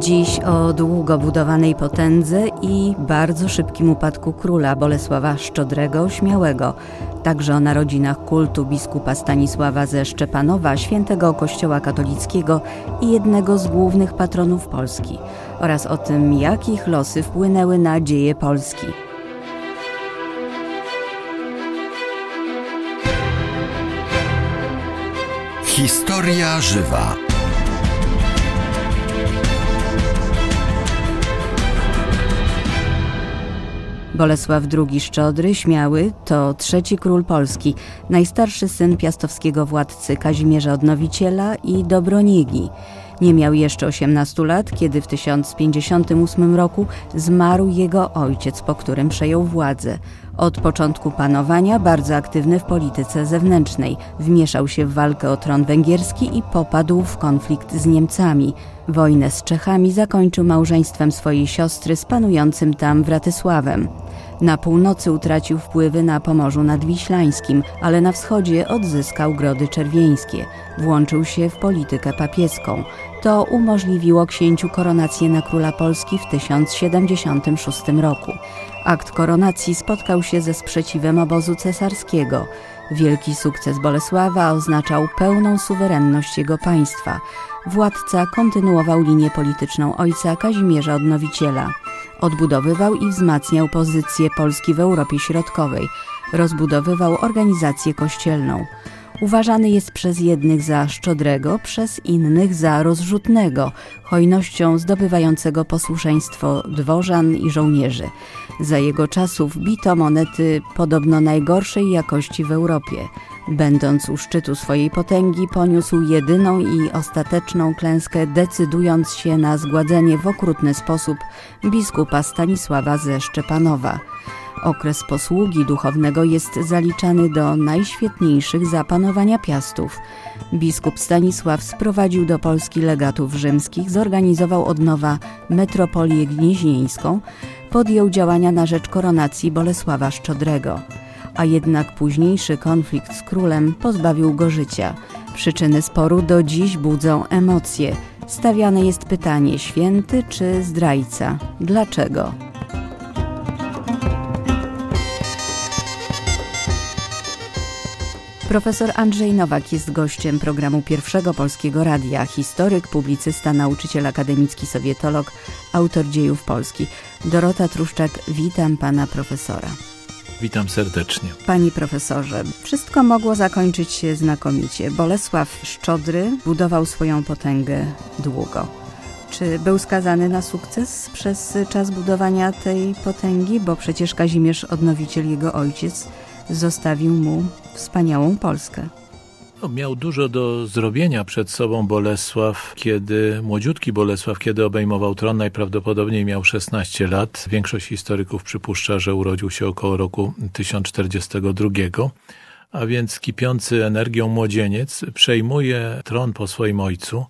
Dziś o długo budowanej potędze i bardzo szybkim upadku króla Bolesława Szczodrego Śmiałego, także o narodzinach kultu biskupa Stanisława ze Szczepanowa, świętego kościoła katolickiego i jednego z głównych patronów Polski, oraz o tym, jak ich losy wpłynęły na dzieje Polski. Historia żywa. Bolesław II Szczodry, śmiały, to trzeci król Polski, najstarszy syn piastowskiego władcy Kazimierza Odnowiciela i Dobroniegi. Nie miał jeszcze 18 lat, kiedy w 1058 roku zmarł jego ojciec, po którym przejął władzę. Od początku panowania bardzo aktywny w polityce zewnętrznej. Wmieszał się w walkę o tron węgierski i popadł w konflikt z Niemcami. Wojnę z Czechami zakończył małżeństwem swojej siostry z panującym tam Wratysławem. Na północy utracił wpływy na Pomorzu Nadwiślańskim, ale na wschodzie odzyskał Grody Czerwieńskie. Włączył się w politykę papieską. To umożliwiło księciu koronację na króla Polski w 1076 roku. Akt koronacji spotkał się ze sprzeciwem obozu cesarskiego. Wielki sukces Bolesława oznaczał pełną suwerenność jego państwa. Władca kontynuował linię polityczną ojca Kazimierza Odnowiciela. Odbudowywał i wzmacniał pozycję Polski w Europie Środkowej. Rozbudowywał organizację kościelną. Uważany jest przez jednych za szczodrego, przez innych za rozrzutnego, hojnością zdobywającego posłuszeństwo dworzan i żołnierzy. Za jego czasów bito monety podobno najgorszej jakości w Europie. Będąc u szczytu swojej potęgi, poniósł jedyną i ostateczną klęskę, decydując się na zgładzenie w okrutny sposób biskupa Stanisława ze Szczepanowa. Okres posługi duchownego jest zaliczany do najświetniejszych zapanowania Piastów. Biskup Stanisław sprowadził do Polski legatów rzymskich, zorganizował od nowa metropolię gnieźnieńską, podjął działania na rzecz koronacji Bolesława Szczodrego. A jednak późniejszy konflikt z królem pozbawił go życia. Przyczyny sporu do dziś budzą emocje. Stawiane jest pytanie święty czy zdrajca. Dlaczego? Profesor Andrzej Nowak jest gościem programu Pierwszego Polskiego Radia, historyk, publicysta, nauczyciel akademicki, sowietolog, autor dziejów Polski. Dorota Truszczak, witam pana profesora. Witam serdecznie. Panie profesorze, wszystko mogło zakończyć się znakomicie. Bolesław Szczodry budował swoją potęgę długo. Czy był skazany na sukces przez czas budowania tej potęgi? Bo przecież Kazimierz Odnowiciel, jego ojciec, zostawił mu wspaniałą Polskę. No, miał dużo do zrobienia przed sobą Bolesław, kiedy młodziutki Bolesław, kiedy obejmował tron, najprawdopodobniej miał 16 lat. Większość historyków przypuszcza, że urodził się około roku 1042, a więc kipiący energią młodzieniec przejmuje tron po swoim ojcu,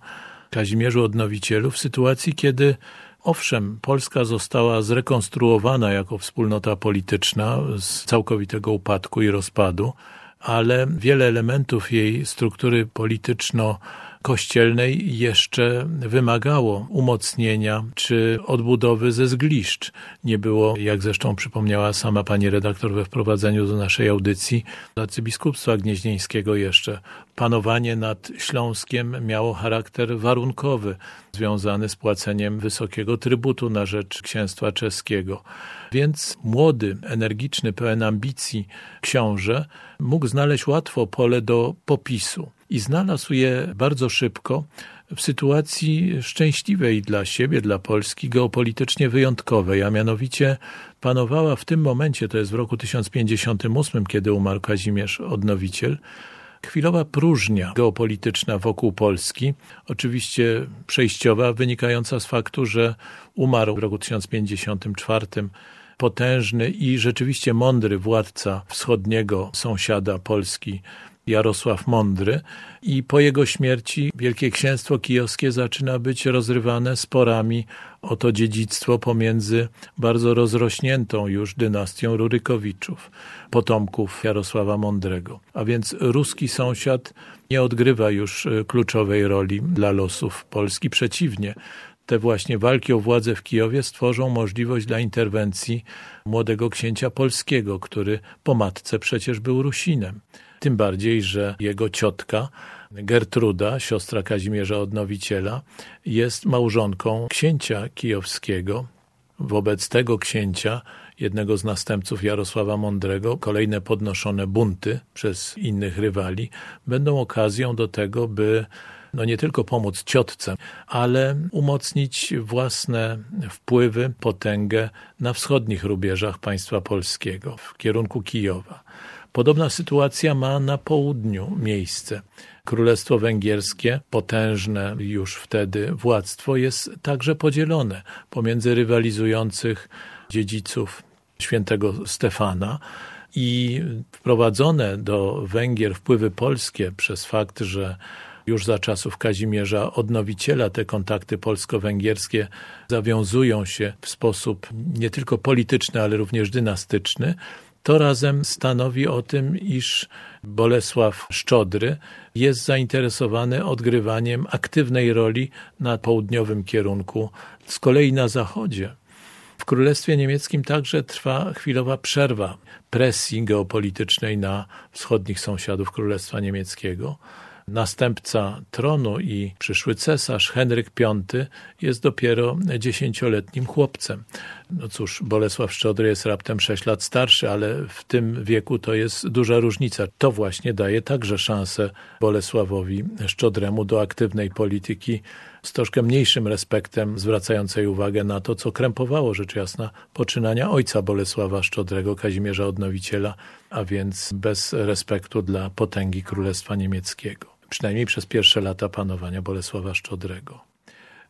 Kazimierzu Odnowicielu, w sytuacji, kiedy Owszem, Polska została zrekonstruowana jako wspólnota polityczna z całkowitego upadku i rozpadu, ale wiele elementów jej struktury polityczno kościelnej jeszcze wymagało umocnienia czy odbudowy ze zgliszcz. Nie było, jak zresztą przypomniała sama pani redaktor we wprowadzeniu do naszej audycji, arcybiskupstwa gnieźnieńskiego jeszcze. Panowanie nad Śląskiem miało charakter warunkowy, związany z płaceniem wysokiego trybutu na rzecz księstwa czeskiego. Więc młody, energiczny, pełen ambicji książę mógł znaleźć łatwo pole do popisu i znalazł je bardzo szybko w sytuacji szczęśliwej dla siebie, dla Polski, geopolitycznie wyjątkowej, a mianowicie panowała w tym momencie, to jest w roku 1058, kiedy umarł Kazimierz Odnowiciel, chwilowa próżnia geopolityczna wokół Polski, oczywiście przejściowa, wynikająca z faktu, że umarł w roku 1054 potężny i rzeczywiście mądry władca wschodniego sąsiada Polski, Jarosław Mądry i po jego śmierci Wielkie Księstwo Kijowskie zaczyna być rozrywane sporami o to dziedzictwo pomiędzy bardzo rozrośniętą już dynastią Rurykowiczów, potomków Jarosława Mądrego. A więc ruski sąsiad nie odgrywa już kluczowej roli dla losów Polski, przeciwnie te właśnie walki o władzę w Kijowie stworzą możliwość dla interwencji młodego księcia polskiego, który po matce przecież był Rusinem. Tym bardziej, że jego ciotka Gertruda, siostra Kazimierza Odnowiciela, jest małżonką księcia kijowskiego. Wobec tego księcia, jednego z następców Jarosława Mądrego, kolejne podnoszone bunty przez innych rywali będą okazją do tego, by no nie tylko pomóc ciotce, ale umocnić własne wpływy, potęgę na wschodnich rubieżach państwa polskiego w kierunku Kijowa. Podobna sytuacja ma na południu miejsce. Królestwo Węgierskie, potężne już wtedy władztwo, jest także podzielone pomiędzy rywalizujących dziedziców świętego Stefana i wprowadzone do Węgier wpływy polskie przez fakt, że już za czasów Kazimierza Odnowiciela te kontakty polsko-węgierskie zawiązują się w sposób nie tylko polityczny, ale również dynastyczny, to razem stanowi o tym, iż Bolesław Szczodry jest zainteresowany odgrywaniem aktywnej roli na południowym kierunku, z kolei na zachodzie. W Królestwie Niemieckim także trwa chwilowa przerwa presji geopolitycznej na wschodnich sąsiadów Królestwa Niemieckiego następca tronu i przyszły cesarz Henryk V jest dopiero dziesięcioletnim chłopcem. No cóż, Bolesław Szczodry jest raptem sześć lat starszy, ale w tym wieku to jest duża różnica. To właśnie daje także szansę Bolesławowi Szczodremu do aktywnej polityki z troszkę mniejszym respektem, zwracającej uwagę na to, co krępowało rzecz jasna poczynania ojca Bolesława Szczodrego, Kazimierza Odnowiciela, a więc bez respektu dla potęgi Królestwa Niemieckiego, przynajmniej przez pierwsze lata panowania Bolesława Szczodrego.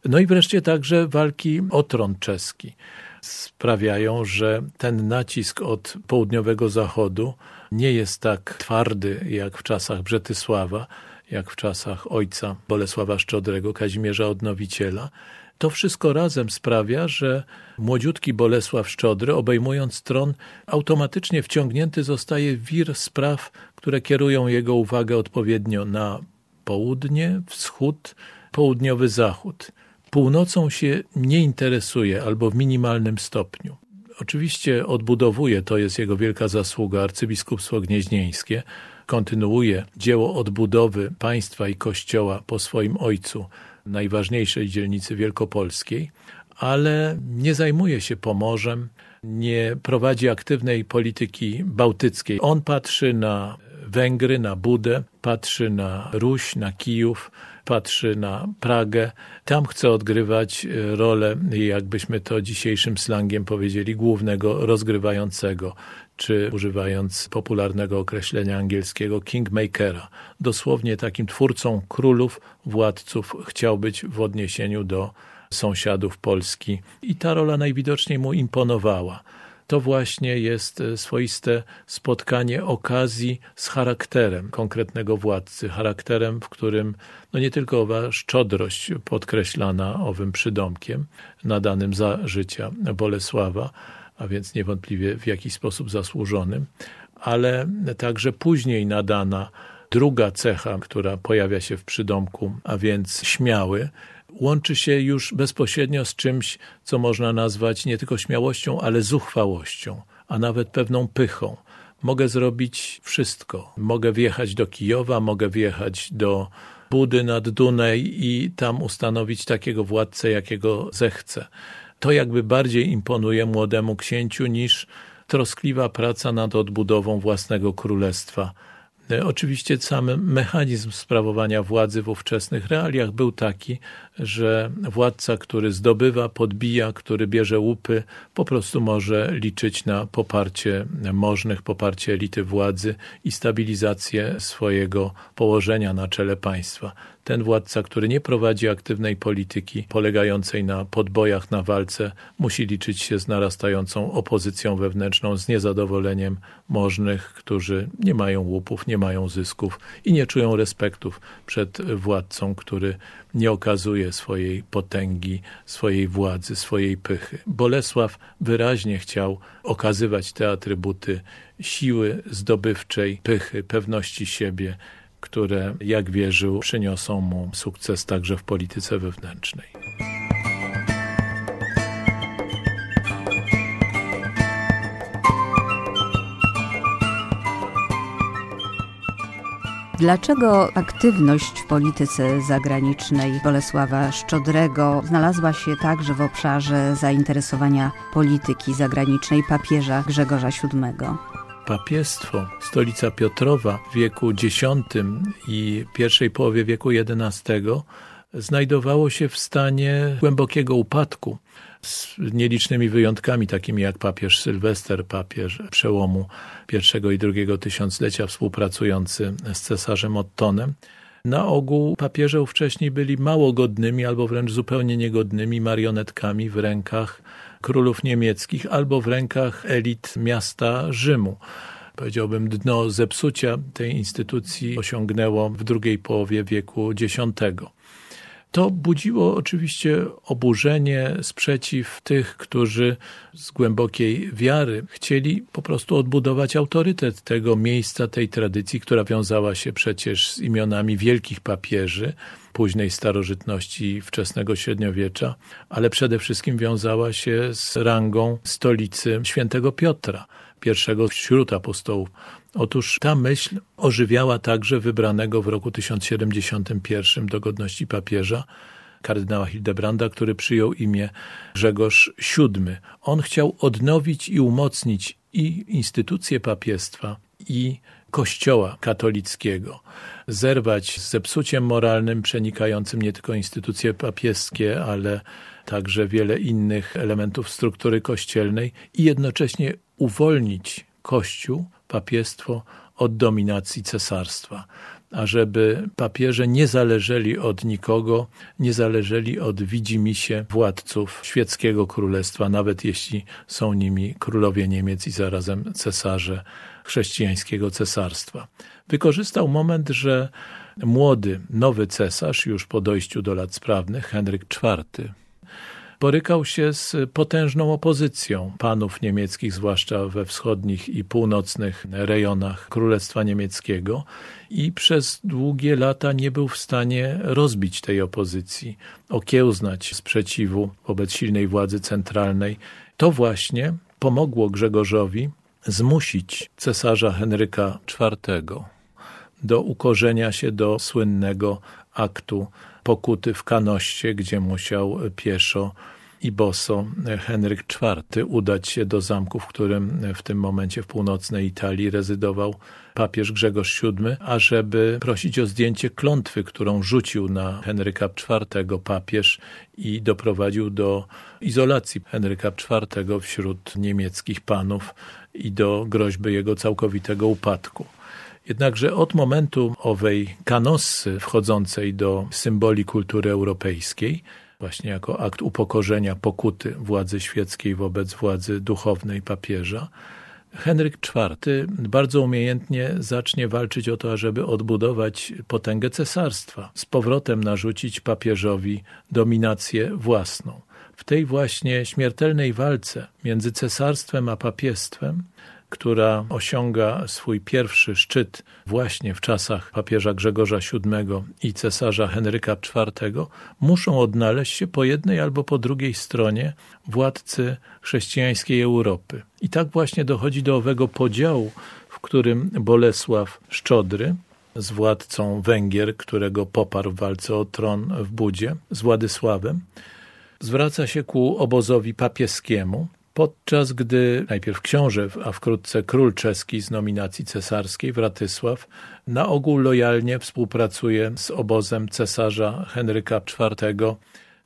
No i wreszcie także walki o tron czeski sprawiają, że ten nacisk od południowego zachodu nie jest tak twardy jak w czasach Brzetysława, jak w czasach ojca Bolesława Szczodrego, Kazimierza Odnowiciela. To wszystko razem sprawia, że młodziutki Bolesław Szczodry, obejmując tron, automatycznie wciągnięty zostaje w wir spraw, które kierują jego uwagę odpowiednio na południe, wschód, południowy zachód. Północą się nie interesuje albo w minimalnym stopniu. Oczywiście odbudowuje, to jest jego wielka zasługa, arcybiskupstwo gnieźnieńskie, kontynuuje dzieło odbudowy państwa i kościoła po swoim ojcu, najważniejszej dzielnicy wielkopolskiej, ale nie zajmuje się Pomorzem, nie prowadzi aktywnej polityki bałtyckiej. On patrzy na Węgry, na Budę, patrzy na Ruś, na Kijów, patrzy na Pragę. Tam chce odgrywać rolę, jakbyśmy to dzisiejszym slangiem powiedzieli, głównego rozgrywającego czy używając popularnego określenia angielskiego kingmakera. Dosłownie takim twórcą królów, władców chciał być w odniesieniu do sąsiadów Polski i ta rola najwidoczniej mu imponowała. To właśnie jest swoiste spotkanie okazji z charakterem konkretnego władcy, charakterem, w którym no nie tylko owa szczodrość podkreślana owym przydomkiem nadanym za życia Bolesława, a więc niewątpliwie w jakiś sposób zasłużonym, ale także później nadana druga cecha, która pojawia się w przydomku, a więc śmiały, łączy się już bezpośrednio z czymś, co można nazwać nie tylko śmiałością, ale zuchwałością, a nawet pewną pychą. Mogę zrobić wszystko. Mogę wjechać do Kijowa, mogę wjechać do Budy nad Dunaj i tam ustanowić takiego władcę, jakiego zechcę to jakby bardziej imponuje młodemu księciu niż troskliwa praca nad odbudową własnego królestwa. E, oczywiście sam mechanizm sprawowania władzy w ówczesnych realiach był taki, że władca, który zdobywa, podbija, który bierze łupy, po prostu może liczyć na poparcie możnych, poparcie elity władzy i stabilizację swojego położenia na czele państwa ten władca, który nie prowadzi aktywnej polityki polegającej na podbojach, na walce, musi liczyć się z narastającą opozycją wewnętrzną, z niezadowoleniem możnych, którzy nie mają łupów, nie mają zysków i nie czują respektów przed władcą, który nie okazuje swojej potęgi, swojej władzy, swojej pychy. Bolesław wyraźnie chciał okazywać te atrybuty siły zdobywczej, pychy, pewności siebie, które, jak wierzył, przyniosą mu sukces także w polityce wewnętrznej. Dlaczego aktywność w polityce zagranicznej Bolesława Szczodrego znalazła się także w obszarze zainteresowania polityki zagranicznej papieża Grzegorza VII? Papiestwo, stolica Piotrowa w wieku X i pierwszej połowie wieku XI znajdowało się w stanie głębokiego upadku z nielicznymi wyjątkami, takimi jak papież Sylwester, papież przełomu pierwszego i drugiego tysiąclecia współpracujący z cesarzem Ottonem. Na ogół papieże wcześniej byli mało godnymi albo wręcz zupełnie niegodnymi marionetkami w rękach królów niemieckich albo w rękach elit miasta Rzymu powiedziałbym, dno zepsucia tej instytucji osiągnęło w drugiej połowie wieku X. To budziło oczywiście oburzenie, sprzeciw tych, którzy z głębokiej wiary chcieli po prostu odbudować autorytet tego miejsca, tej tradycji, która wiązała się przecież z imionami wielkich papieży późnej starożytności wczesnego średniowiecza, ale przede wszystkim wiązała się z rangą stolicy świętego Piotra, pierwszego wśród apostołów. Otóż ta myśl ożywiała także wybranego w roku 1071 do godności papieża kardynała Hildebranda, który przyjął imię Grzegorz VII. On chciał odnowić i umocnić i instytucje papiestwa, i Kościoła katolickiego, zerwać z zepsuciem moralnym przenikającym nie tylko instytucje papieskie, ale także wiele innych elementów struktury kościelnej i jednocześnie uwolnić Kościół papiestwo od dominacji cesarstwa, ażeby papieże nie zależeli od nikogo, nie zależeli od widzimisię władców świeckiego królestwa, nawet jeśli są nimi królowie Niemiec i zarazem cesarze chrześcijańskiego cesarstwa. Wykorzystał moment, że młody, nowy cesarz, już po dojściu do lat sprawnych, Henryk IV, borykał się z potężną opozycją panów niemieckich, zwłaszcza we wschodnich i północnych rejonach Królestwa Niemieckiego i przez długie lata nie był w stanie rozbić tej opozycji, okiełznać sprzeciwu wobec silnej władzy centralnej. To właśnie pomogło Grzegorzowi zmusić cesarza Henryka IV do ukorzenia się do słynnego aktu pokuty w Kanoście, gdzie musiał pieszo i boso Henryk IV udać się do zamku, w którym w tym momencie w północnej Italii rezydował papież Grzegorz VII, ażeby prosić o zdjęcie klątwy, którą rzucił na Henryka IV papież i doprowadził do izolacji Henryka IV wśród niemieckich panów i do groźby jego całkowitego upadku. Jednakże od momentu owej kanossy wchodzącej do symboli kultury europejskiej, właśnie jako akt upokorzenia pokuty władzy świeckiej wobec władzy duchownej papieża, Henryk IV bardzo umiejętnie zacznie walczyć o to, ażeby odbudować potęgę cesarstwa, z powrotem narzucić papieżowi dominację własną. W tej właśnie śmiertelnej walce między cesarstwem a papiestwem która osiąga swój pierwszy szczyt właśnie w czasach papieża Grzegorza VII i cesarza Henryka IV, muszą odnaleźć się po jednej albo po drugiej stronie władcy chrześcijańskiej Europy. I tak właśnie dochodzi do owego podziału, w którym Bolesław Szczodry, z władcą Węgier, którego poparł w walce o tron w Budzie, z Władysławem, zwraca się ku obozowi papieskiemu, podczas gdy najpierw książę, a wkrótce król czeski z nominacji cesarskiej, Wratysław, na ogół lojalnie współpracuje z obozem cesarza Henryka IV.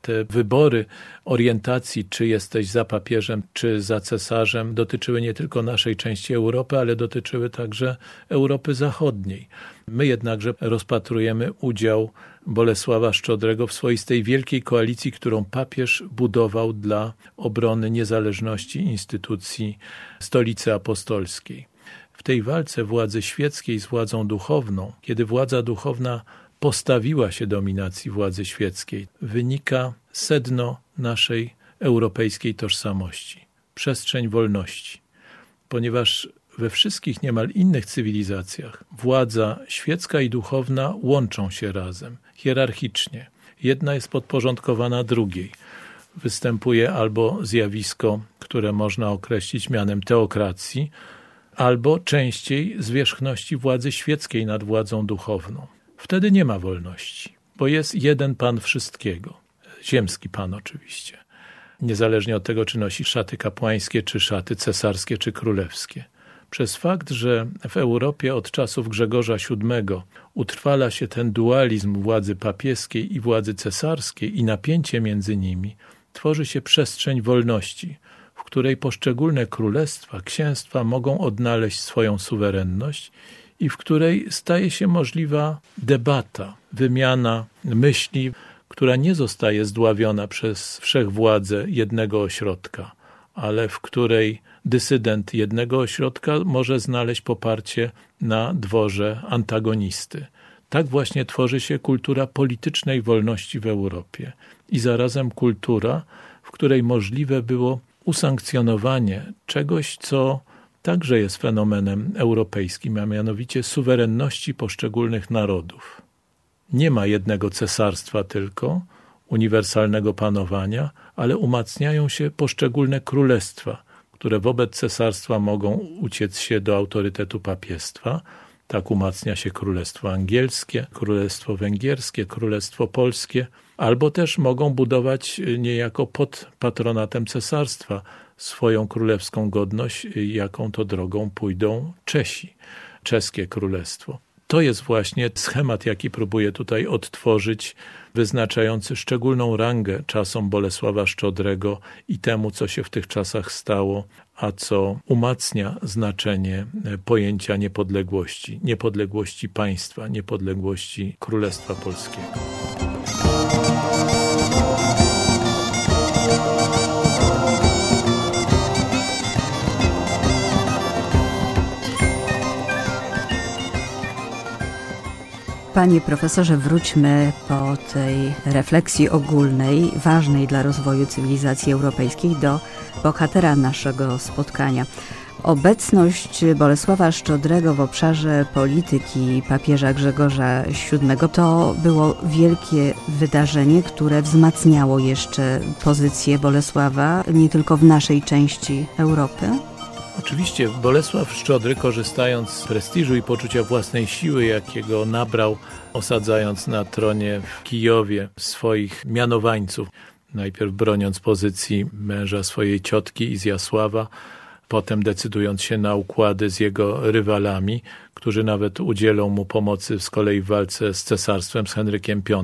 Te wybory orientacji, czy jesteś za papieżem, czy za cesarzem, dotyczyły nie tylko naszej części Europy, ale dotyczyły także Europy Zachodniej. My jednakże rozpatrujemy udział Bolesława Szczodrego w swoistej wielkiej koalicji, którą papież budował dla obrony niezależności instytucji Stolicy Apostolskiej. W tej walce władzy świeckiej z władzą duchowną, kiedy władza duchowna postawiła się dominacji władzy świeckiej, wynika sedno naszej europejskiej tożsamości przestrzeń wolności. Ponieważ we wszystkich niemal innych cywilizacjach władza świecka i duchowna łączą się razem, hierarchicznie. Jedna jest podporządkowana drugiej. Występuje albo zjawisko, które można określić mianem teokracji, albo częściej zwierzchności władzy świeckiej nad władzą duchowną. Wtedy nie ma wolności, bo jest jeden Pan wszystkiego. Ziemski Pan oczywiście. Niezależnie od tego, czy nosi szaty kapłańskie, czy szaty cesarskie, czy królewskie. Przez fakt, że w Europie od czasów Grzegorza VII utrwala się ten dualizm władzy papieskiej i władzy cesarskiej i napięcie między nimi, tworzy się przestrzeń wolności, w której poszczególne królestwa, księstwa mogą odnaleźć swoją suwerenność i w której staje się możliwa debata, wymiana myśli, która nie zostaje zdławiona przez wszechwładzę jednego ośrodka, ale w której dysydent jednego ośrodka może znaleźć poparcie na dworze antagonisty. Tak właśnie tworzy się kultura politycznej wolności w Europie i zarazem kultura, w której możliwe było usankcjonowanie czegoś, co także jest fenomenem europejskim, a mianowicie suwerenności poszczególnych narodów. Nie ma jednego cesarstwa tylko, uniwersalnego panowania, ale umacniają się poszczególne królestwa, które wobec cesarstwa mogą uciec się do autorytetu papiestwa. Tak umacnia się Królestwo Angielskie, Królestwo Węgierskie, Królestwo Polskie, albo też mogą budować niejako pod patronatem cesarstwa swoją królewską godność, jaką to drogą pójdą Czesi, czeskie królestwo. To jest właśnie schemat, jaki próbuje tutaj odtworzyć, wyznaczający szczególną rangę czasom Bolesława Szczodrego i temu, co się w tych czasach stało, a co umacnia znaczenie pojęcia niepodległości, niepodległości państwa, niepodległości Królestwa Polskiego. Panie profesorze, wróćmy po tej refleksji ogólnej, ważnej dla rozwoju cywilizacji europejskiej, do bohatera naszego spotkania. Obecność Bolesława Szczodrego w obszarze polityki papieża Grzegorza VII to było wielkie wydarzenie, które wzmacniało jeszcze pozycję Bolesława nie tylko w naszej części Europy. Oczywiście Bolesław Szczodry, korzystając z prestiżu i poczucia własnej siły, jakiego nabrał, osadzając na tronie w Kijowie swoich mianowańców, najpierw broniąc pozycji męża swojej ciotki Izjasława, potem decydując się na układy z jego rywalami, którzy nawet udzielą mu pomocy z kolei w walce z cesarstwem, z Henrykiem V.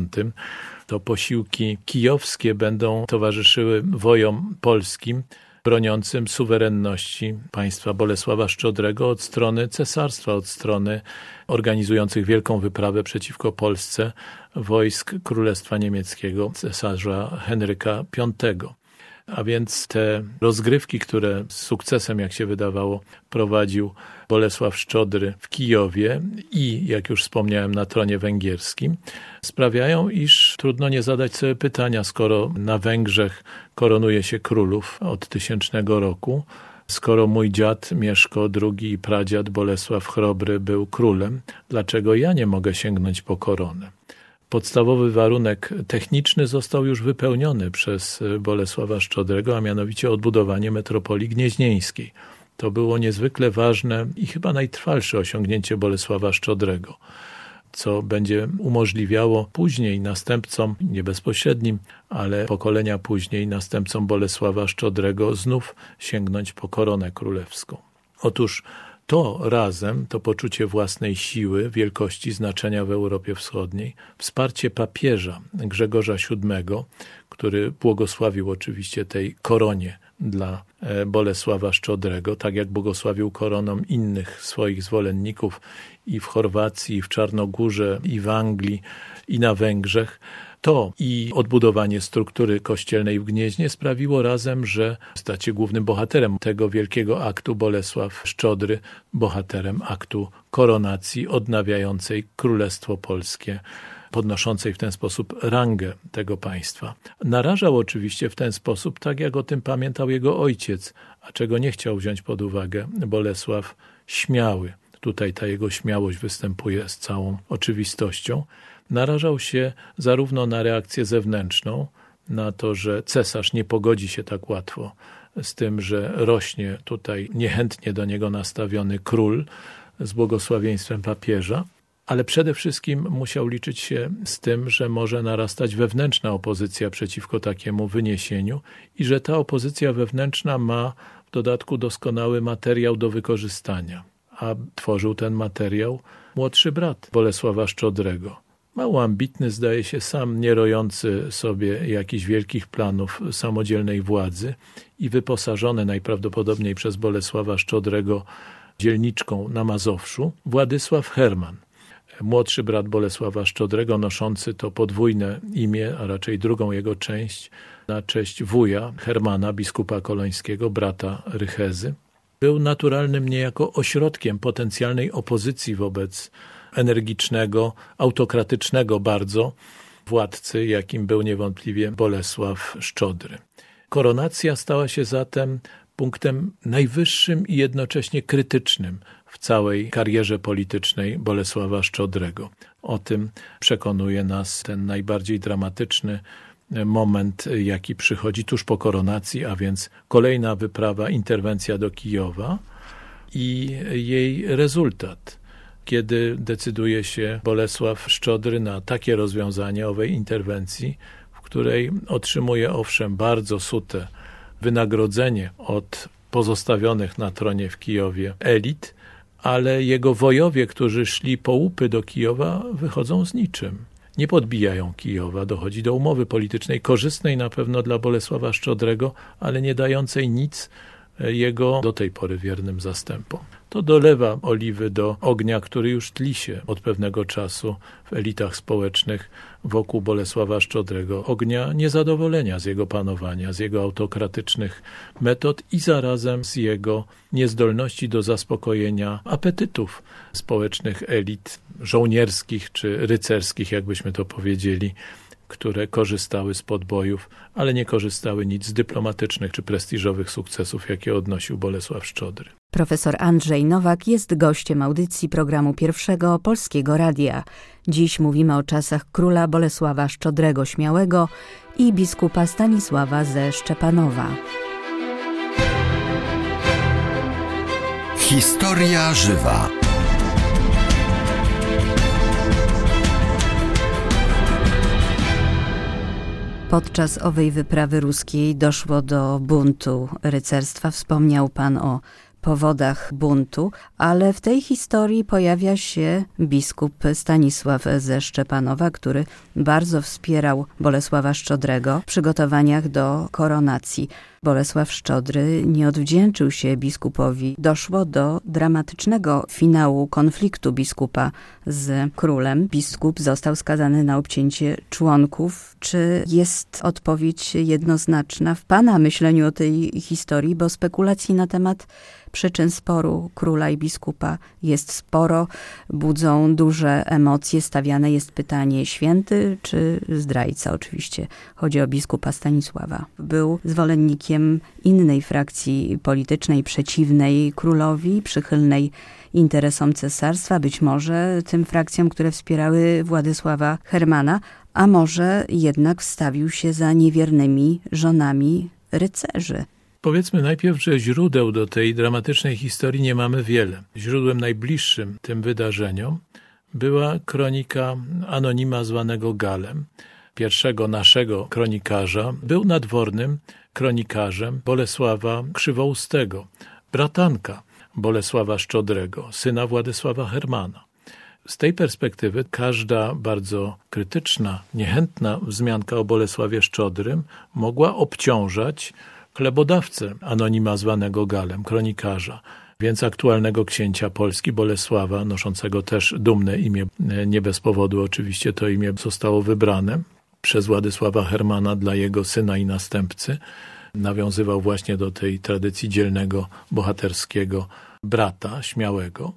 To posiłki kijowskie będą towarzyszyły wojom polskim, broniącym suwerenności państwa Bolesława Szczodrego od strony cesarstwa, od strony organizujących wielką wyprawę przeciwko Polsce wojsk Królestwa Niemieckiego cesarza Henryka V. A więc te rozgrywki, które z sukcesem, jak się wydawało, prowadził Bolesław Szczodry w Kijowie i, jak już wspomniałem, na tronie węgierskim, sprawiają, iż trudno nie zadać sobie pytania, skoro na Węgrzech koronuje się królów od tysięcznego roku, skoro mój dziad Mieszko II i pradziad Bolesław Chrobry był królem, dlaczego ja nie mogę sięgnąć po koronę? Podstawowy warunek techniczny został już wypełniony przez Bolesława Szczodrego, a mianowicie odbudowanie metropolii gnieźnieńskiej. To było niezwykle ważne i chyba najtrwalsze osiągnięcie Bolesława Szczodrego, co będzie umożliwiało później następcom, nie bezpośrednim, ale pokolenia później następcom Bolesława Szczodrego znów sięgnąć po koronę królewską. Otóż to razem, to poczucie własnej siły, wielkości, znaczenia w Europie Wschodniej, wsparcie papieża Grzegorza VII, który błogosławił oczywiście tej koronie dla e, Bolesława Szczodrego, tak jak błogosławił koroną innych swoich zwolenników i w Chorwacji, i w Czarnogórze, i w Anglii, i na Węgrzech. To i odbudowanie struktury kościelnej w Gnieźnie sprawiło razem, że stacie głównym bohaterem tego wielkiego aktu Bolesław Szczodry, bohaterem aktu koronacji odnawiającej Królestwo Polskie podnoszącej w ten sposób rangę tego państwa. Narażał oczywiście w ten sposób, tak jak o tym pamiętał jego ojciec, a czego nie chciał wziąć pod uwagę Bolesław Śmiały. Tutaj ta jego śmiałość występuje z całą oczywistością narażał się zarówno na reakcję zewnętrzną, na to, że cesarz nie pogodzi się tak łatwo z tym, że rośnie tutaj niechętnie do niego nastawiony król z błogosławieństwem papieża, ale przede wszystkim musiał liczyć się z tym, że może narastać wewnętrzna opozycja przeciwko takiemu wyniesieniu i że ta opozycja wewnętrzna ma w dodatku doskonały materiał do wykorzystania. A tworzył ten materiał młodszy brat Bolesława Szczodrego. Mało ambitny, zdaje się, sam nie rojący sobie jakichś wielkich planów samodzielnej władzy i wyposażony najprawdopodobniej przez Bolesława Szczodrego dzielniczką na Mazowszu, Władysław Herman – młodszy brat Bolesława Szczodrego, noszący to podwójne imię, a raczej drugą jego część, na cześć wuja Hermana, biskupa kolońskiego, brata Rychezy. Był naturalnym niejako ośrodkiem potencjalnej opozycji wobec energicznego, autokratycznego bardzo władcy, jakim był niewątpliwie Bolesław Szczodry. Koronacja stała się zatem punktem najwyższym i jednocześnie krytycznym w całej karierze politycznej Bolesława Szczodrego. O tym przekonuje nas ten najbardziej dramatyczny moment, jaki przychodzi tuż po koronacji, a więc kolejna wyprawa, interwencja do Kijowa i jej rezultat. Kiedy decyduje się Bolesław Szczodry na takie rozwiązanie owej interwencji, w której otrzymuje owszem bardzo sute wynagrodzenie od pozostawionych na tronie w Kijowie elit, ale jego wojowie, którzy szli po łupy do Kijowa, wychodzą z niczym. Nie podbijają Kijowa, dochodzi do umowy politycznej, korzystnej na pewno dla Bolesława Szczodrego, ale nie dającej nic jego do tej pory wiernym zastępom. To dolewa oliwy do ognia, który już tli się od pewnego czasu w elitach społecznych wokół Bolesława Szczodrego. Ognia niezadowolenia z jego panowania, z jego autokratycznych metod i zarazem z jego niezdolności do zaspokojenia apetytów społecznych elit żołnierskich czy rycerskich, jakbyśmy to powiedzieli, które korzystały z podbojów, ale nie korzystały nic z dyplomatycznych czy prestiżowych sukcesów, jakie odnosił Bolesław Szczodry. Profesor Andrzej Nowak jest gościem audycji programu pierwszego Polskiego Radia. Dziś mówimy o czasach króla Bolesława Szczodrego Śmiałego i biskupa Stanisława ze Szczepanowa. Historia żywa. Podczas owej wyprawy ruskiej doszło do buntu rycerstwa. Wspomniał pan o powodach buntu, ale w tej historii pojawia się biskup Stanisław ze Szczepanowa, który bardzo wspierał Bolesława Szczodrego w przygotowaniach do koronacji. Bolesław Szczodry nie odwdzięczył się biskupowi. Doszło do dramatycznego finału konfliktu biskupa z królem. Biskup został skazany na obcięcie członków. Czy jest odpowiedź jednoznaczna w pana myśleniu o tej historii, bo spekulacji na temat przyczyn sporu króla i biskupa jest sporo, budzą duże emocje. Stawiane jest pytanie święty czy zdrajca. Oczywiście chodzi o biskupa Stanisława. Był zwolennikiem innej frakcji politycznej, przeciwnej królowi, przychylnej interesom cesarstwa, być może tym frakcjom, które wspierały Władysława Hermana, a może jednak wstawił się za niewiernymi żonami rycerzy. Powiedzmy najpierw, że źródeł do tej dramatycznej historii nie mamy wiele. Źródłem najbliższym tym wydarzeniom była kronika anonima zwanego Galem, pierwszego naszego kronikarza. Był nadwornym kronikarzem Bolesława Krzywoustego, bratanka Bolesława Szczodrego, syna Władysława Hermana. Z tej perspektywy każda bardzo krytyczna, niechętna wzmianka o Bolesławie Szczodrym mogła obciążać chlebodawcę anonima zwanego Galem, kronikarza, więc aktualnego księcia Polski Bolesława, noszącego też dumne imię, nie bez powodu oczywiście to imię zostało wybrane przez Władysława Hermana dla jego syna i następcy. Nawiązywał właśnie do tej tradycji dzielnego, bohaterskiego brata, śmiałego.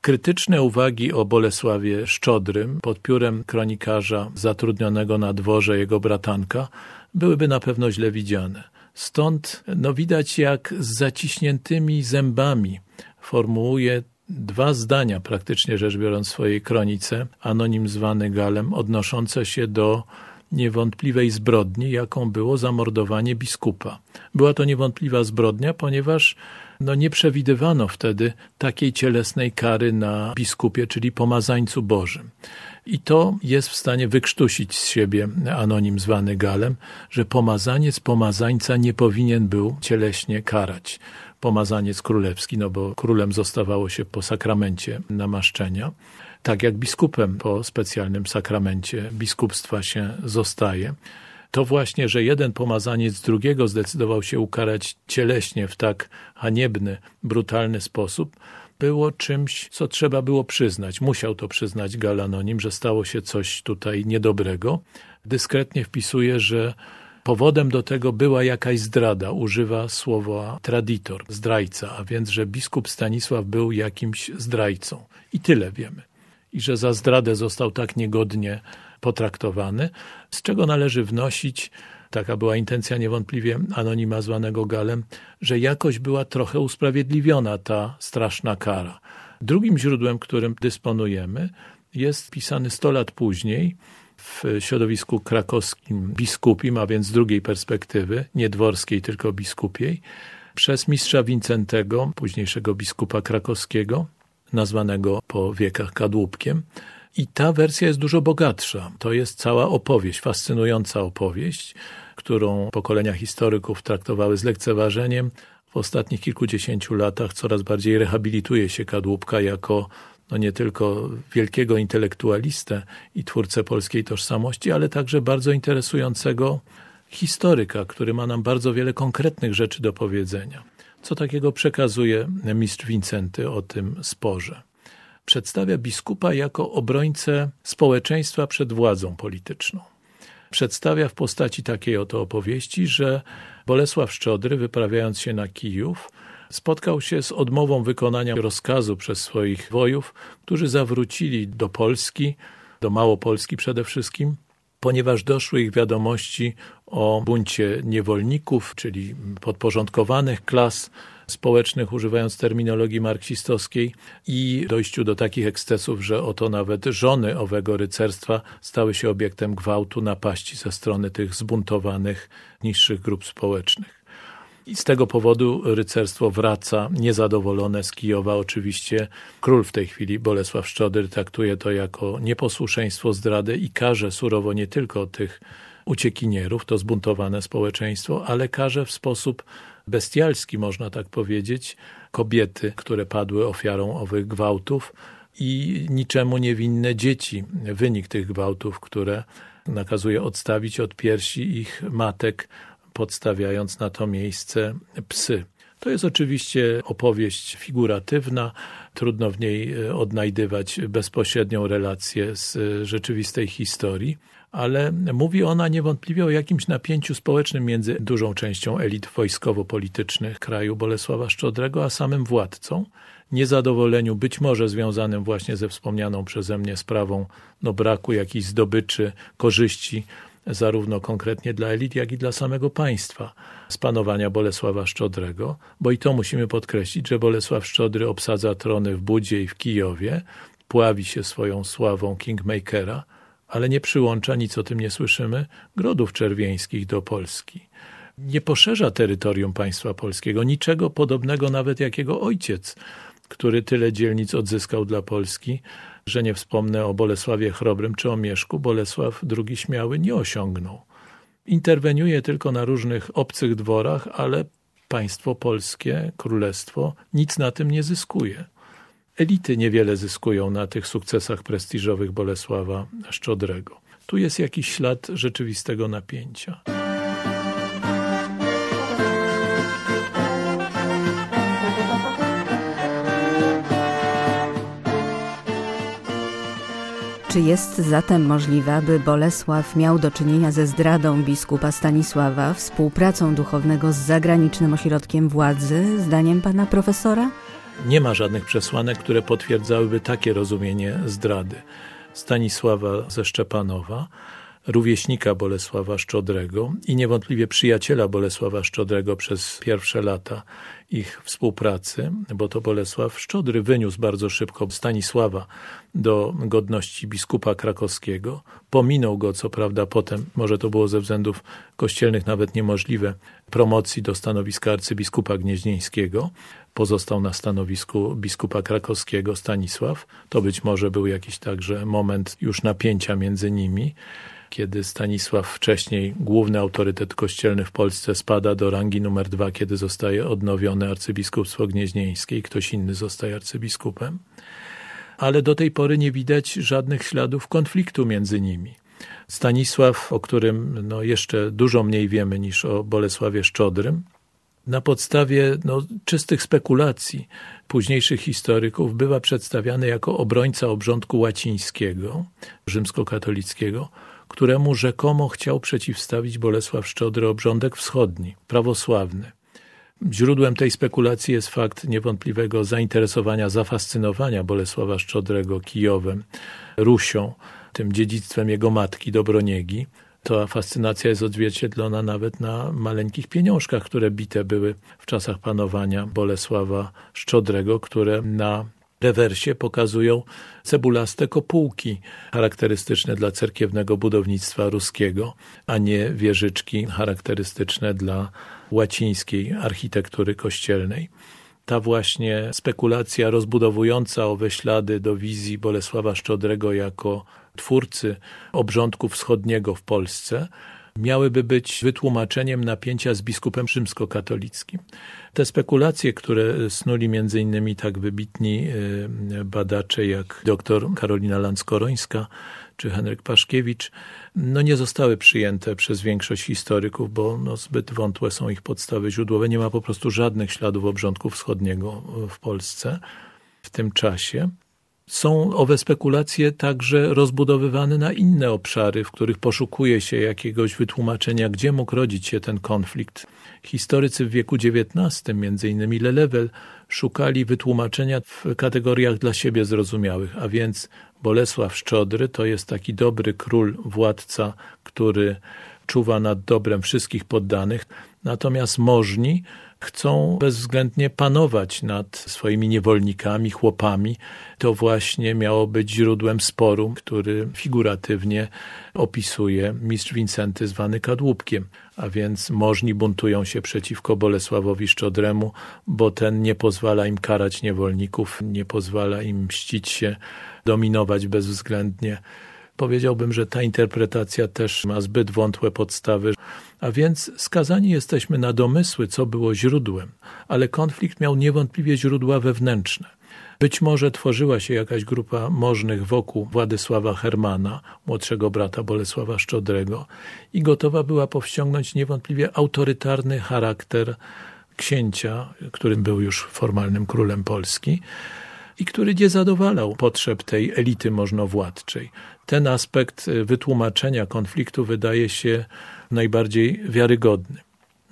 Krytyczne uwagi o Bolesławie Szczodrym pod piórem kronikarza zatrudnionego na dworze jego bratanka byłyby na pewno źle widziane. Stąd no, widać, jak z zaciśniętymi zębami formułuje dwa zdania, praktycznie rzecz biorąc, w swojej kronice, anonim zwany Galem, odnoszące się do niewątpliwej zbrodni, jaką było zamordowanie biskupa. Była to niewątpliwa zbrodnia, ponieważ no nie przewidywano wtedy takiej cielesnej kary na biskupie, czyli pomazańcu Bożym. I to jest w stanie wykrztusić z siebie anonim zwany Galem, że pomazaniec pomazańca nie powinien był cieleśnie karać. Pomazaniec królewski, no bo królem zostawało się po sakramencie namaszczenia, tak jak biskupem po specjalnym sakramencie biskupstwa się zostaje to właśnie, że jeden pomazaniec drugiego zdecydował się ukarać cieleśnie w tak haniebny, brutalny sposób, było czymś, co trzeba było przyznać. Musiał to przyznać Galanonim, że stało się coś tutaj niedobrego. Dyskretnie wpisuje, że powodem do tego była jakaś zdrada. Używa słowa traditor, zdrajca, a więc, że biskup Stanisław był jakimś zdrajcą. I tyle wiemy. I że za zdradę został tak niegodnie potraktowany, z czego należy wnosić, taka była intencja niewątpliwie anonima zwanego Galem, że jakoś była trochę usprawiedliwiona ta straszna kara. Drugim źródłem, którym dysponujemy, jest pisany 100 lat później w środowisku krakowskim biskupim, a więc z drugiej perspektywy, nie dworskiej, tylko biskupiej, przez mistrza Wincentego, późniejszego biskupa krakowskiego, nazwanego po wiekach kadłubkiem, i ta wersja jest dużo bogatsza. To jest cała opowieść, fascynująca opowieść, którą pokolenia historyków traktowały z lekceważeniem. W ostatnich kilkudziesięciu latach coraz bardziej rehabilituje się Kadłubka jako no nie tylko wielkiego intelektualistę i twórcę polskiej tożsamości, ale także bardzo interesującego historyka, który ma nam bardzo wiele konkretnych rzeczy do powiedzenia. Co takiego przekazuje mistrz Wincenty o tym sporze? przedstawia biskupa jako obrońcę społeczeństwa przed władzą polityczną. Przedstawia w postaci takiej oto opowieści, że Bolesław Szczodry, wyprawiając się na Kijów, spotkał się z odmową wykonania rozkazu przez swoich wojów, którzy zawrócili do Polski, do Małopolski przede wszystkim, ponieważ doszły ich wiadomości o buncie niewolników, czyli podporządkowanych klas społecznych, używając terminologii marksistowskiej i dojściu do takich ekscesów, że oto nawet żony owego rycerstwa stały się obiektem gwałtu, napaści ze strony tych zbuntowanych niższych grup społecznych. I z tego powodu rycerstwo wraca niezadowolone z Kijowa. Oczywiście król w tej chwili, Bolesław Szczodry, traktuje to jako nieposłuszeństwo, zdradę i karze surowo nie tylko tych uciekinierów, to zbuntowane społeczeństwo, ale karze w sposób bestialski, można tak powiedzieć, kobiety, które padły ofiarą owych gwałtów i niczemu niewinne dzieci. Wynik tych gwałtów, które nakazuje odstawić od piersi ich matek, podstawiając na to miejsce psy. To jest oczywiście opowieść figuratywna, trudno w niej odnajdywać bezpośrednią relację z rzeczywistej historii, ale mówi ona niewątpliwie o jakimś napięciu społecznym między dużą częścią elit wojskowo-politycznych kraju Bolesława Szczodrego, a samym władcą, niezadowoleniu być może związanym właśnie ze wspomnianą przeze mnie sprawą no, braku jakichś zdobyczy, korzyści, zarówno konkretnie dla elit, jak i dla samego państwa z panowania Bolesława Szczodrego, bo i to musimy podkreślić, że Bolesław Szczodry obsadza trony w Budzie i w Kijowie, pławi się swoją sławą kingmakera, ale nie przyłącza, nic o tym nie słyszymy, grodów czerwieńskich do Polski. Nie poszerza terytorium państwa polskiego, niczego podobnego nawet jak jego ojciec, który tyle dzielnic odzyskał dla Polski, że nie wspomnę o Bolesławie Chrobrym czy o Mieszku, Bolesław II Śmiały nie osiągnął. Interweniuje tylko na różnych obcych dworach, ale państwo polskie, królestwo, nic na tym nie zyskuje elity niewiele zyskują na tych sukcesach prestiżowych Bolesława Szczodrego. Tu jest jakiś ślad rzeczywistego napięcia. Czy jest zatem możliwe, aby Bolesław miał do czynienia ze zdradą biskupa Stanisława, współpracą duchownego z zagranicznym ośrodkiem władzy, zdaniem pana profesora? Nie ma żadnych przesłanek, które potwierdzałyby takie rozumienie zdrady Stanisława ze Szczepanowa. Rówieśnika Bolesława Szczodrego i niewątpliwie przyjaciela Bolesława Szczodrego przez pierwsze lata ich współpracy, bo to Bolesław Szczodry wyniósł bardzo szybko Stanisława do godności biskupa krakowskiego. Pominął go, co prawda, potem, może to było ze względów kościelnych nawet niemożliwe, promocji do stanowiska arcybiskupa gnieźnieńskiego. Pozostał na stanowisku biskupa krakowskiego Stanisław. To być może był jakiś także moment już napięcia między nimi kiedy Stanisław wcześniej, główny autorytet kościelny w Polsce, spada do rangi numer dwa, kiedy zostaje odnowione arcybiskupstwo gnieźnieńskie i ktoś inny zostaje arcybiskupem. Ale do tej pory nie widać żadnych śladów konfliktu między nimi. Stanisław, o którym no, jeszcze dużo mniej wiemy niż o Bolesławie Szczodrym, na podstawie no, czystych spekulacji późniejszych historyków bywa przedstawiany jako obrońca obrządku łacińskiego, rzymskokatolickiego, któremu rzekomo chciał przeciwstawić Bolesław Szczodry obrządek wschodni, prawosławny. Źródłem tej spekulacji jest fakt niewątpliwego zainteresowania, zafascynowania Bolesława Szczodrego Kijowem, Rusią, tym dziedzictwem jego matki Dobroniegi. Ta fascynacja jest odzwierciedlona nawet na maleńkich pieniążkach, które bite były w czasach panowania Bolesława Szczodrego, które na rewersie pokazują cebulaste kopułki charakterystyczne dla cerkiewnego budownictwa ruskiego, a nie wieżyczki charakterystyczne dla łacińskiej architektury kościelnej. Ta właśnie spekulacja rozbudowująca owe ślady do wizji Bolesława Szczodrego jako twórcy obrządku wschodniego w Polsce miałyby być wytłumaczeniem napięcia z biskupem rzymskokatolickim. Te spekulacje, które snuli między innymi tak wybitni e, badacze jak dr Karolina Lanskorońska czy Henryk Paszkiewicz, no nie zostały przyjęte przez większość historyków, bo no zbyt wątłe są ich podstawy źródłowe. Nie ma po prostu żadnych śladów obrządku wschodniego w Polsce w tym czasie. Są owe spekulacje także rozbudowywane na inne obszary, w których poszukuje się jakiegoś wytłumaczenia, gdzie mógł rodzić się ten konflikt. Historycy w wieku XIX, innymi Lelewel, szukali wytłumaczenia w kategoriach dla siebie zrozumiałych, a więc Bolesław Szczodry to jest taki dobry król, władca, który czuwa nad dobrem wszystkich poddanych, natomiast możni chcą bezwzględnie panować nad swoimi niewolnikami, chłopami. To właśnie miało być źródłem sporu, który figuratywnie opisuje mistrz Wincenty zwany Kadłubkiem. A więc możni buntują się przeciwko Bolesławowi Szczodremu, bo ten nie pozwala im karać niewolników, nie pozwala im mścić się, dominować bezwzględnie. Powiedziałbym, że ta interpretacja też ma zbyt wątłe podstawy, a więc skazani jesteśmy na domysły, co było źródłem, ale konflikt miał niewątpliwie źródła wewnętrzne. Być może tworzyła się jakaś grupa możnych wokół Władysława Hermana, młodszego brata Bolesława Szczodrego i gotowa była powściągnąć niewątpliwie autorytarny charakter księcia, którym był już formalnym królem Polski i który nie zadowalał potrzeb tej elity możnowładczej. Ten aspekt wytłumaczenia konfliktu wydaje się najbardziej wiarygodny.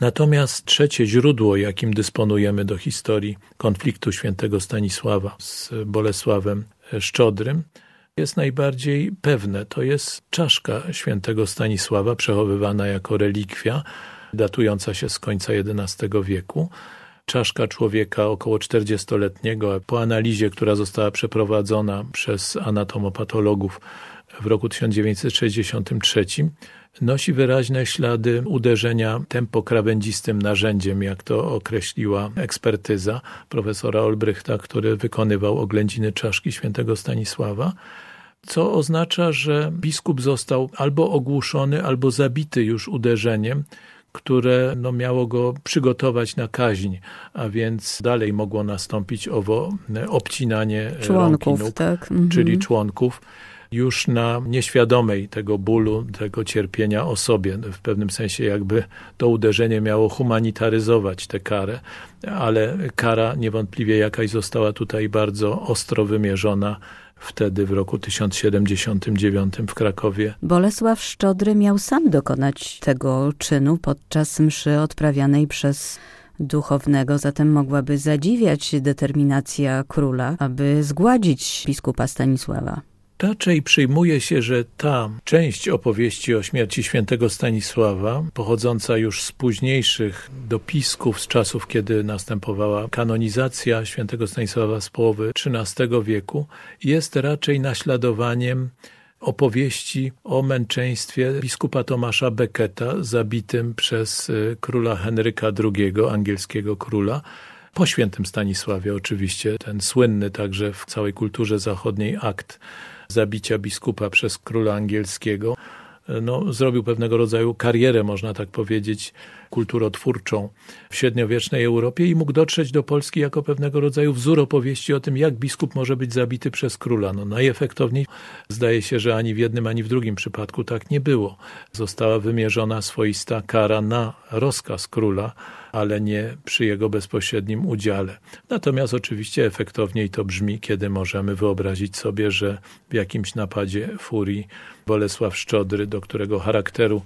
Natomiast trzecie źródło, jakim dysponujemy do historii konfliktu świętego Stanisława z Bolesławem Szczodrym, jest najbardziej pewne. To jest czaszka świętego Stanisława, przechowywana jako relikwia, datująca się z końca XI wieku. Czaszka człowieka około 40-letniego, po analizie, która została przeprowadzona przez anatomopatologów w roku 1963, nosi wyraźne ślady uderzenia tempokrawędzistym narzędziem, jak to określiła ekspertyza profesora Olbrychta, który wykonywał oględziny czaszki świętego Stanisława co oznacza, że biskup został albo ogłuszony, albo zabity już uderzeniem, które no, miało go przygotować na kaźń, a więc dalej mogło nastąpić owo obcinanie członków, nóg, tak? Mhm. czyli członków już na nieświadomej tego bólu, tego cierpienia osobie. W pewnym sensie jakby to uderzenie miało humanitaryzować tę karę, ale kara niewątpliwie jakaś została tutaj bardzo ostro wymierzona wtedy w roku 1079 w Krakowie. Bolesław Szczodry miał sam dokonać tego czynu podczas mszy odprawianej przez duchownego, zatem mogłaby zadziwiać determinacja króla, aby zgładzić biskupa Stanisława. Raczej przyjmuje się, że ta część opowieści o śmierci świętego Stanisława, pochodząca już z późniejszych dopisków, z czasów, kiedy następowała kanonizacja świętego Stanisława z połowy XIII wieku, jest raczej naśladowaniem opowieści o męczeństwie biskupa Tomasza Becketa, zabitym przez y, króla Henryka II, angielskiego króla, po świętym Stanisławie oczywiście, ten słynny także w całej kulturze zachodniej akt zabicia biskupa przez króla angielskiego, no, zrobił pewnego rodzaju karierę, można tak powiedzieć, kulturotwórczą w średniowiecznej Europie i mógł dotrzeć do Polski jako pewnego rodzaju wzór opowieści o tym, jak biskup może być zabity przez króla. No, najefektowniej zdaje się, że ani w jednym, ani w drugim przypadku tak nie było. Została wymierzona swoista kara na rozkaz króla, ale nie przy jego bezpośrednim udziale. Natomiast oczywiście efektowniej to brzmi, kiedy możemy wyobrazić sobie, że w jakimś napadzie furii Bolesław Szczodry, do którego charakteru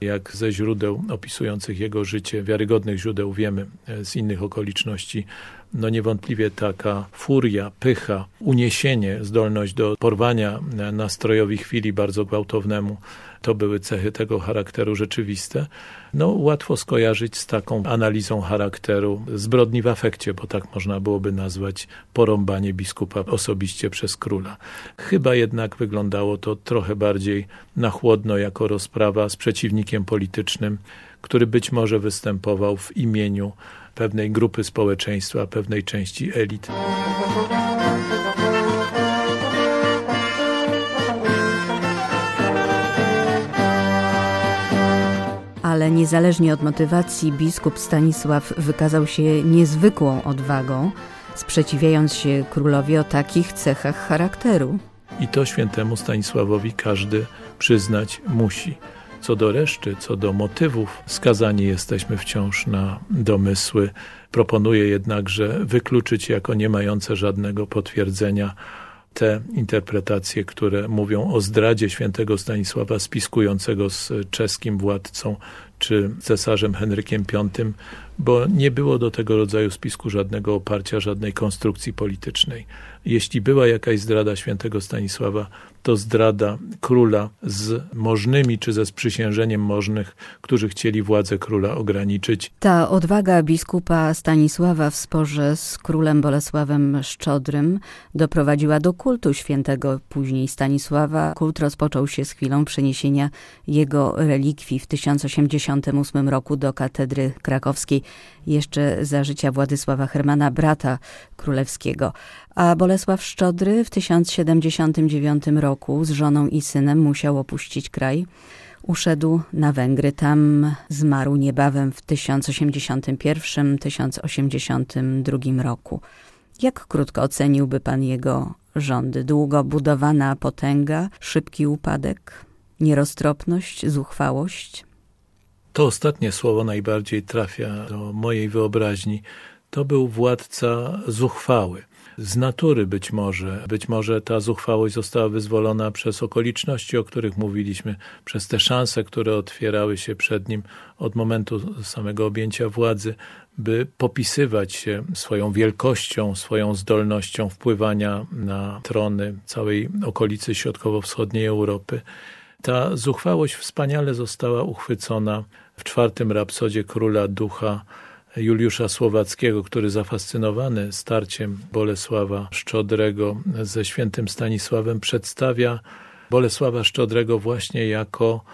jak ze źródeł opisujących jego życie, wiarygodnych źródeł wiemy e, z innych okoliczności, no niewątpliwie taka furia, pycha, uniesienie, zdolność do porwania nastrojowi chwili bardzo gwałtownemu, to były cechy tego charakteru rzeczywiste. No łatwo skojarzyć z taką analizą charakteru zbrodni w afekcie, bo tak można byłoby nazwać porąbanie biskupa osobiście przez króla. Chyba jednak wyglądało to trochę bardziej na chłodno jako rozprawa z przeciwnikiem politycznym, który być może występował w imieniu pewnej grupy społeczeństwa, pewnej części elit. Ale niezależnie od motywacji biskup Stanisław wykazał się niezwykłą odwagą, sprzeciwiając się królowi o takich cechach charakteru. I to świętemu Stanisławowi każdy przyznać musi. Co do reszty, co do motywów, skazani jesteśmy wciąż na domysły. Proponuję jednakże wykluczyć jako nie mające żadnego potwierdzenia te interpretacje, które mówią o zdradzie świętego Stanisława spiskującego z czeskim władcą czy cesarzem Henrykiem V, bo nie było do tego rodzaju spisku żadnego oparcia, żadnej konstrukcji politycznej. Jeśli była jakaś zdrada świętego Stanisława, to zdrada króla z możnymi czy ze sprzysiężeniem możnych, którzy chcieli władzę króla ograniczyć. Ta odwaga biskupa Stanisława w sporze z królem Bolesławem Szczodrym doprowadziła do kultu świętego później Stanisława. Kult rozpoczął się z chwilą przeniesienia jego relikwii w 1088 roku do katedry krakowskiej, jeszcze za życia Władysława Hermana, brata królewskiego. A Bolesław Szczodry w 1079 roku z żoną i synem musiał opuścić kraj. Uszedł na Węgry, tam zmarł niebawem w 1081-1082 roku. Jak krótko oceniłby pan jego rządy? Długo budowana potęga, szybki upadek, nieroztropność, zuchwałość? To ostatnie słowo najbardziej trafia do mojej wyobraźni. To był władca zuchwały z natury być może. Być może ta zuchwałość została wyzwolona przez okoliczności, o których mówiliśmy, przez te szanse, które otwierały się przed nim od momentu samego objęcia władzy, by popisywać się swoją wielkością, swoją zdolnością wpływania na trony całej okolicy środkowo-wschodniej Europy. Ta zuchwałość wspaniale została uchwycona w czwartym rapsodzie Króla Ducha Juliusza Słowackiego, który zafascynowany starciem Bolesława Szczodrego ze świętym Stanisławem przedstawia Bolesława Szczodrego właśnie jako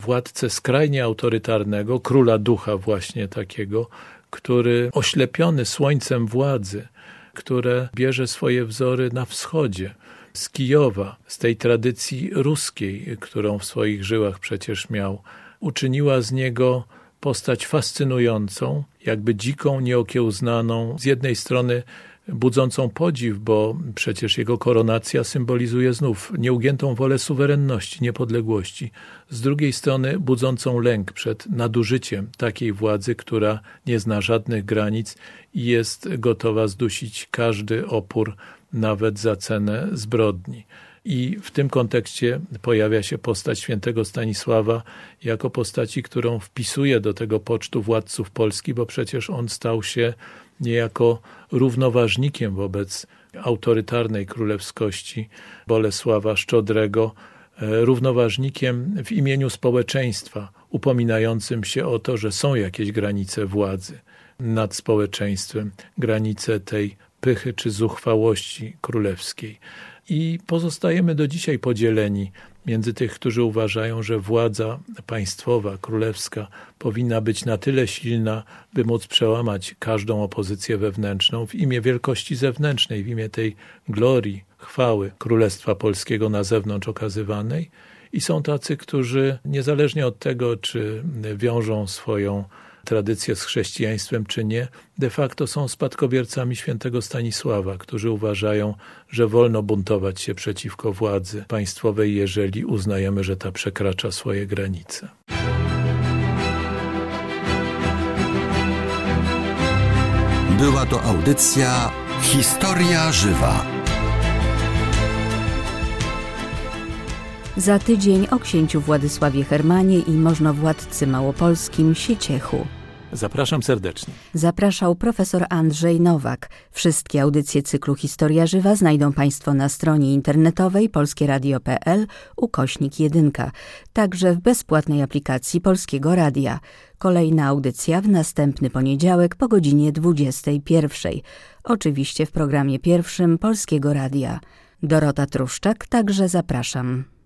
władcę skrajnie autorytarnego, króla ducha właśnie takiego, który oślepiony słońcem władzy, które bierze swoje wzory na wschodzie, z Kijowa, z tej tradycji ruskiej, którą w swoich żyłach przecież miał, uczyniła z niego postać fascynującą, jakby dziką, nieokiełznaną, z jednej strony budzącą podziw, bo przecież jego koronacja symbolizuje znów nieugiętą wolę suwerenności, niepodległości. Z drugiej strony budzącą lęk przed nadużyciem takiej władzy, która nie zna żadnych granic i jest gotowa zdusić każdy opór, nawet za cenę zbrodni. I w tym kontekście pojawia się postać świętego Stanisława jako postaci, którą wpisuje do tego pocztu władców Polski, bo przecież on stał się niejako równoważnikiem wobec autorytarnej królewskości Bolesława Szczodrego, e, równoważnikiem w imieniu społeczeństwa, upominającym się o to, że są jakieś granice władzy nad społeczeństwem, granice tej pychy czy zuchwałości królewskiej. I pozostajemy do dzisiaj podzieleni między tych, którzy uważają, że władza państwowa, królewska powinna być na tyle silna, by móc przełamać każdą opozycję wewnętrzną w imię wielkości zewnętrznej, w imię tej glorii, chwały Królestwa Polskiego na zewnątrz okazywanej. I są tacy, którzy niezależnie od tego, czy wiążą swoją tradycję z chrześcijaństwem czy nie, de facto są spadkobiercami świętego Stanisława, którzy uważają, że wolno buntować się przeciwko władzy państwowej, jeżeli uznajemy, że ta przekracza swoje granice. Była to audycja Historia Żywa. Za tydzień o księciu Władysławie Hermanie i możnowładcy małopolskim Sieciechu. Zapraszam serdecznie. Zapraszał profesor Andrzej Nowak. Wszystkie audycje cyklu Historia Żywa znajdą Państwo na stronie internetowej polskieradio.pl ukośnik 1, także w bezpłatnej aplikacji Polskiego Radia. Kolejna audycja w następny poniedziałek po godzinie 21. Oczywiście w programie pierwszym Polskiego Radia. Dorota Truszczak, także zapraszam.